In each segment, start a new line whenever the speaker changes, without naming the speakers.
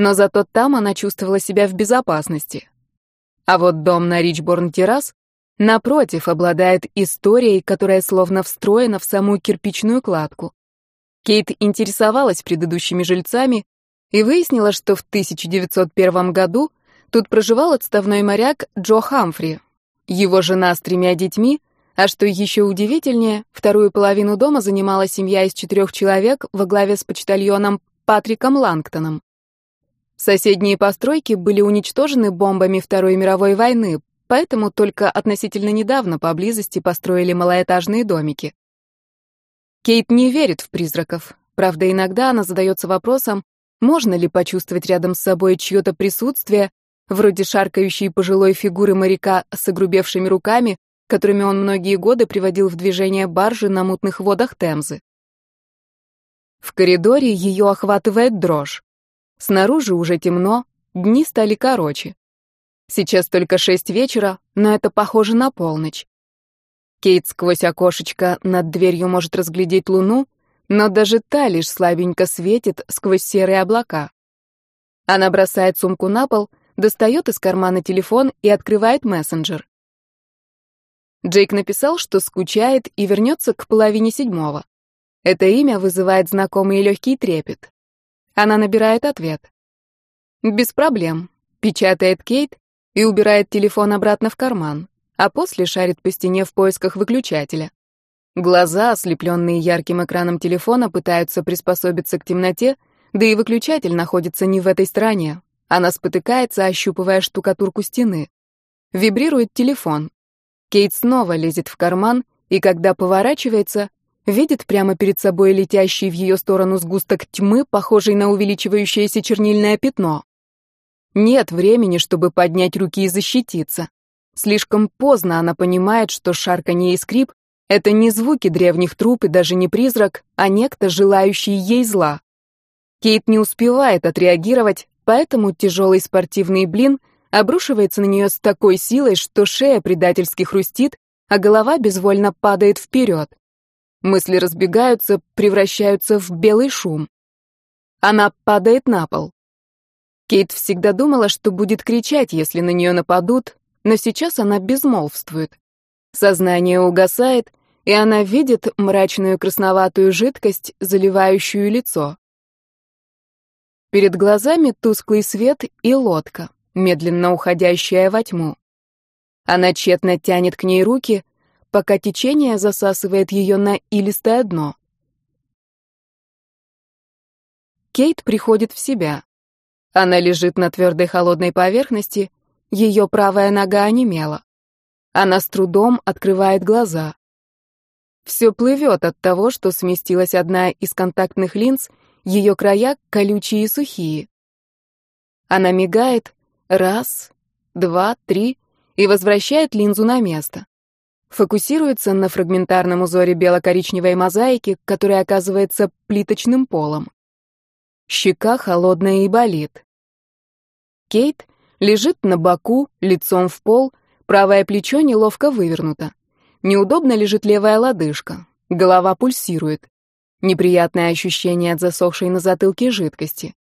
но зато там она чувствовала себя в безопасности. А вот дом на Ричборн-террас, напротив, обладает историей, которая словно встроена в саму кирпичную кладку. Кейт интересовалась предыдущими жильцами и выяснила, что в 1901 году тут проживал отставной моряк Джо Хамфри. Его жена с тремя детьми, а что еще удивительнее, вторую половину дома занимала семья из четырех человек во главе с почтальоном Патриком Лангтоном. Соседние постройки были уничтожены бомбами Второй мировой войны, поэтому только относительно недавно поблизости построили малоэтажные домики. Кейт не верит в призраков. Правда, иногда она задается вопросом, можно ли почувствовать рядом с собой чье-то присутствие, вроде шаркающей пожилой фигуры моряка с огрубевшими руками, которыми он многие годы приводил в движение баржи на мутных водах Темзы. В коридоре ее охватывает дрожь. Снаружи уже темно, дни стали короче. Сейчас только шесть вечера, но это похоже на полночь. Кейт сквозь окошечко над дверью может разглядеть луну, но даже та лишь слабенько светит сквозь серые облака. Она бросает сумку на пол, достает из кармана телефон и открывает мессенджер. Джейк написал, что скучает и вернется к половине седьмого. Это имя вызывает знакомый легкий трепет. Она набирает ответ. «Без проблем», — печатает Кейт и убирает телефон обратно в карман, а после шарит по стене в поисках выключателя. Глаза, ослепленные ярким экраном телефона, пытаются приспособиться к темноте, да и выключатель находится не в этой стороне. Она спотыкается, ощупывая штукатурку стены. Вибрирует телефон. Кейт снова лезет в карман, и когда поворачивается, видит прямо перед собой летящий в ее сторону сгусток тьмы, похожий на увеличивающееся чернильное пятно. Нет времени, чтобы поднять руки и защититься. Слишком поздно она понимает, что шарканье и скрип — это не звуки древних труп и даже не призрак, а некто, желающий ей зла. Кейт не успевает отреагировать, поэтому тяжелый спортивный блин обрушивается на нее с такой силой, что шея предательски хрустит, а голова безвольно падает вперед. Мысли разбегаются, превращаются в белый шум. Она падает на пол. Кейт всегда думала, что будет кричать, если на нее нападут, но сейчас она безмолвствует. Сознание угасает, и она видит мрачную красноватую жидкость, заливающую лицо. Перед глазами тусклый свет и лодка, медленно уходящая во тьму. Она тщетно тянет к ней руки, пока течение засасывает ее на илистое дно. Кейт приходит в себя. Она лежит на твердой холодной поверхности, ее правая нога онемела. Она с трудом открывает глаза. Все плывет от того, что сместилась одна из контактных линз, ее края колючие и сухие. Она мигает раз, два, три и возвращает линзу на место фокусируется на фрагментарном узоре бело-коричневой мозаики, которая оказывается плиточным полом. Щека холодная и болит. Кейт лежит на боку, лицом в пол, правое плечо неловко вывернуто. Неудобно лежит левая лодыжка, голова пульсирует. Неприятное ощущение от засохшей на затылке жидкости.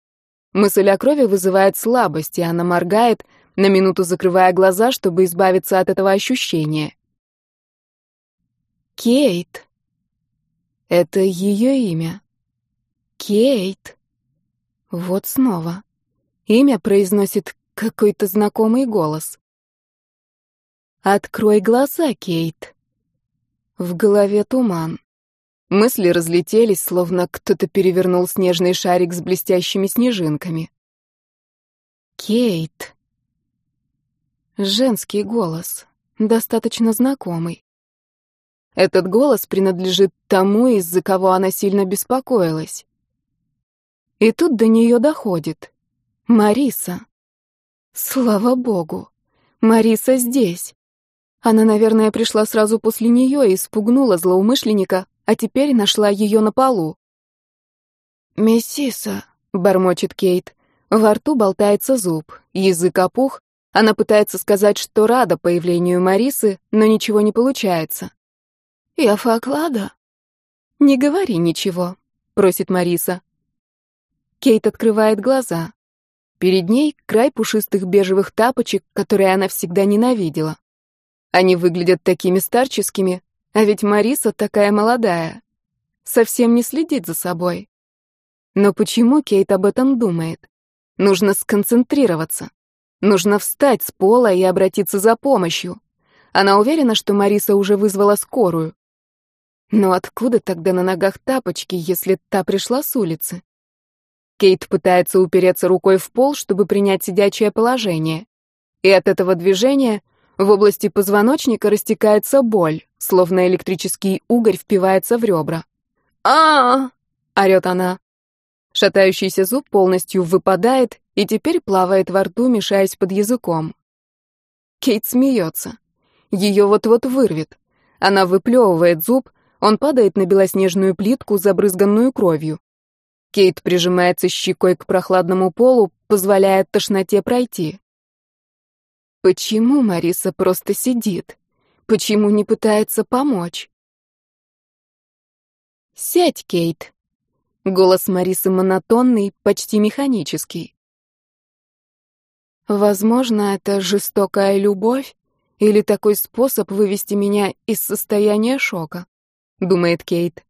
Мысль о крови вызывает слабость, и она моргает, на минуту закрывая глаза, чтобы избавиться от этого ощущения. Кейт. Это ее имя. Кейт. Вот снова. Имя произносит какой-то знакомый голос. Открой глаза, Кейт. В голове туман. Мысли разлетелись, словно кто-то перевернул снежный шарик с блестящими снежинками. Кейт. Женский голос, достаточно знакомый. Этот голос принадлежит тому, из-за кого она сильно беспокоилась. И тут до нее доходит. Мариса. Слава богу. Мариса здесь. Она, наверное, пришла сразу после нее и спугнула злоумышленника, а теперь нашла ее на полу. «Миссиса», — бормочет Кейт. Во рту болтается зуб, язык опух. Она пытается сказать, что рада появлению Марисы, но ничего не получается. «Я Факлада?» «Не говори ничего», — просит Мариса. Кейт открывает глаза. Перед ней край пушистых бежевых тапочек, которые она всегда ненавидела. Они выглядят такими старческими, а ведь Мариса такая молодая. Совсем не следит за собой. Но почему Кейт об этом думает? Нужно сконцентрироваться. Нужно встать с пола и обратиться за помощью. Она уверена, что Мариса уже вызвала скорую. Но откуда тогда на ногах тапочки, если та пришла с улицы? Кейт пытается упереться рукой в пол, чтобы принять сидячее положение. И от этого движения в области позвоночника растекается боль, словно электрический угорь впивается в ребра. а, -а, орёт она. Шатающийся зуб полностью выпадает и теперь плавает во рту, мешаясь под языком. Кейт смеется. Ее вот-вот вырвет. Она выплевывает зуб, он падает на белоснежную плитку, забрызганную кровью. Кейт прижимается щекой к прохладному полу, позволяя тошноте пройти. Почему Мариса просто сидит? Почему не пытается помочь? «Сядь, Кейт», Голос Марисы монотонный, почти механический. Возможно, это жестокая любовь или такой способ вывести меня из состояния шока, думает Кейт.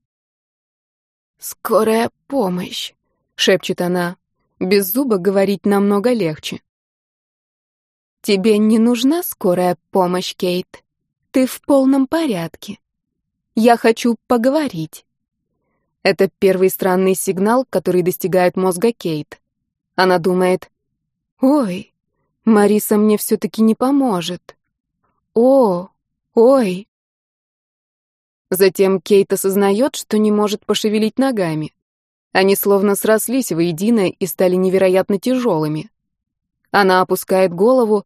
Скорая помощь, шепчет она. Без зуба говорить намного легче. Тебе не нужна скорая помощь, Кейт. Ты в полном порядке. Я хочу поговорить. Это первый странный сигнал, который достигает мозга Кейт. Она думает, «Ой, Мариса мне все-таки не поможет. О, ой». Затем Кейт осознает, что не может пошевелить ногами. Они словно срослись воедино и стали невероятно тяжелыми. Она опускает голову,